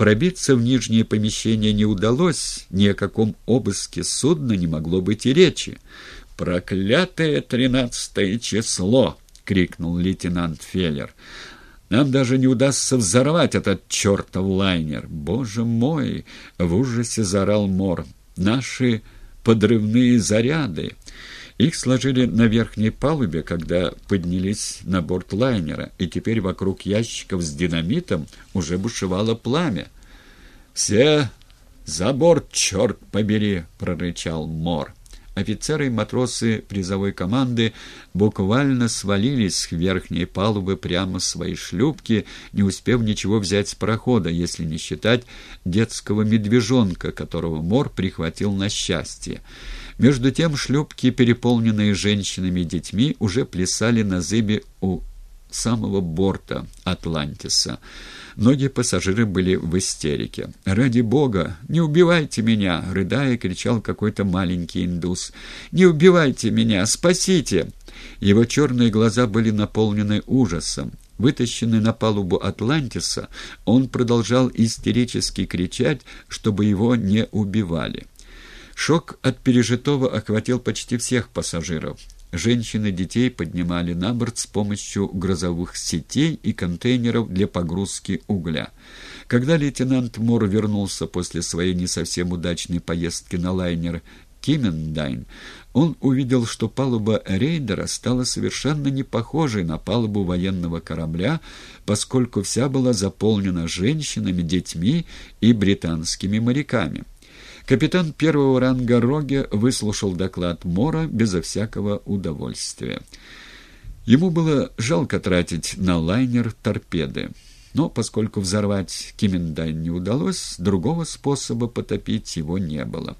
Пробиться в нижнее помещение не удалось, ни о каком обыске судна не могло быть и речи. «Проклятое тринадцатое число!» — крикнул лейтенант Феллер. «Нам даже не удастся взорвать этот чертов лайнер!» «Боже мой!» — в ужасе заорал Мор. «Наши подрывные заряды!» Их сложили на верхней палубе, когда поднялись на борт лайнера, и теперь вокруг ящиков с динамитом уже бушевало пламя. «Все за борт, черт побери!» — прорычал Мор. Офицеры и матросы призовой команды буквально свалились с верхней палубы прямо в свои шлюпки, не успев ничего взять с парохода, если не считать детского медвежонка, которого Мор прихватил на счастье. Между тем шлюпки, переполненные женщинами и детьми, уже плясали на зыбе у самого борта Атлантиса. Многие пассажиры были в истерике. «Ради бога, не убивайте меня!» — рыдая, кричал какой-то маленький индус. «Не убивайте меня! Спасите!» Его черные глаза были наполнены ужасом. Вытащенный на палубу Атлантиса, он продолжал истерически кричать, чтобы его не убивали. Шок от пережитого охватил почти всех пассажиров. Женщины и детей поднимали на борт с помощью грозовых сетей и контейнеров для погрузки угля. Когда лейтенант Мор вернулся после своей не совсем удачной поездки на лайнер Кимендайн, он увидел, что палуба рейдера стала совершенно не похожей на палубу военного корабля, поскольку вся была заполнена женщинами, детьми и британскими моряками. Капитан первого ранга Роге выслушал доклад Мора безо всякого удовольствия. Ему было жалко тратить на лайнер торпеды. Но поскольку взорвать Кимендайн не удалось, другого способа потопить его не было.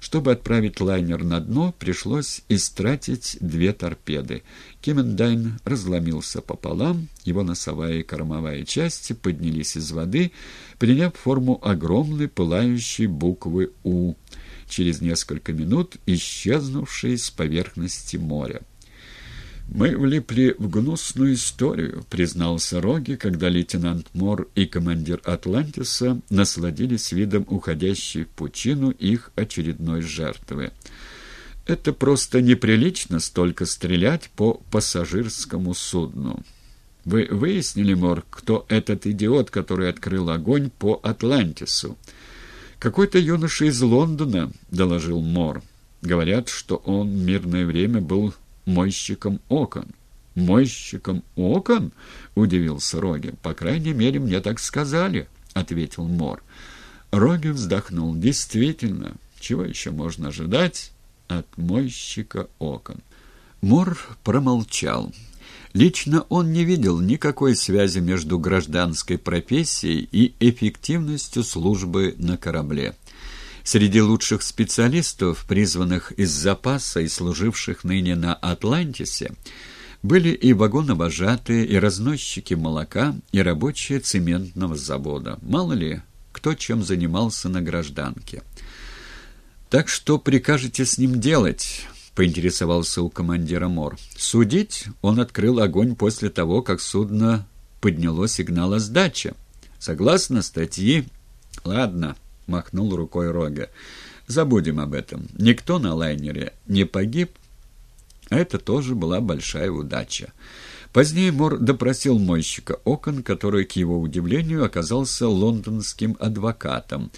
Чтобы отправить лайнер на дно, пришлось истратить две торпеды. Кимендайн разломился пополам, его носовая и кормовая части поднялись из воды, приняв форму огромной пылающей буквы «У», через несколько минут исчезнувшей с поверхности моря. «Мы влипли в гнусную историю», — признался Роги, когда лейтенант Мор и командир «Атлантиса» насладились видом уходящей в пучину их очередной жертвы. «Это просто неприлично столько стрелять по пассажирскому судну». «Вы выяснили, Мор, кто этот идиот, который открыл огонь по Атлантису?» «Какой-то юноша из Лондона», — доложил Мор. «Говорят, что он в мирное время был мойщиком окон. «Мойщиком окон?» — удивился Роги. «По крайней мере, мне так сказали», — ответил Мор. Роги вздохнул. «Действительно, чего еще можно ожидать от мойщика окон?» Мор промолчал. Лично он не видел никакой связи между гражданской профессией и эффективностью службы на корабле. Среди лучших специалистов, призванных из запаса и служивших ныне на Атлантисе, были и вагоновожатые, и разносчики молока, и рабочие цементного завода. Мало ли, кто чем занимался на гражданке. «Так что прикажете с ним делать?» — поинтересовался у командира Мор. «Судить?» — он открыл огонь после того, как судно подняло сигнал о сдаче. «Согласно статьи...» «Ладно», — махнул рукой Рога. «Забудем об этом. Никто на лайнере не погиб, это тоже была большая удача». Позднее Мор допросил мойщика окон, который, к его удивлению, оказался лондонским адвокатом,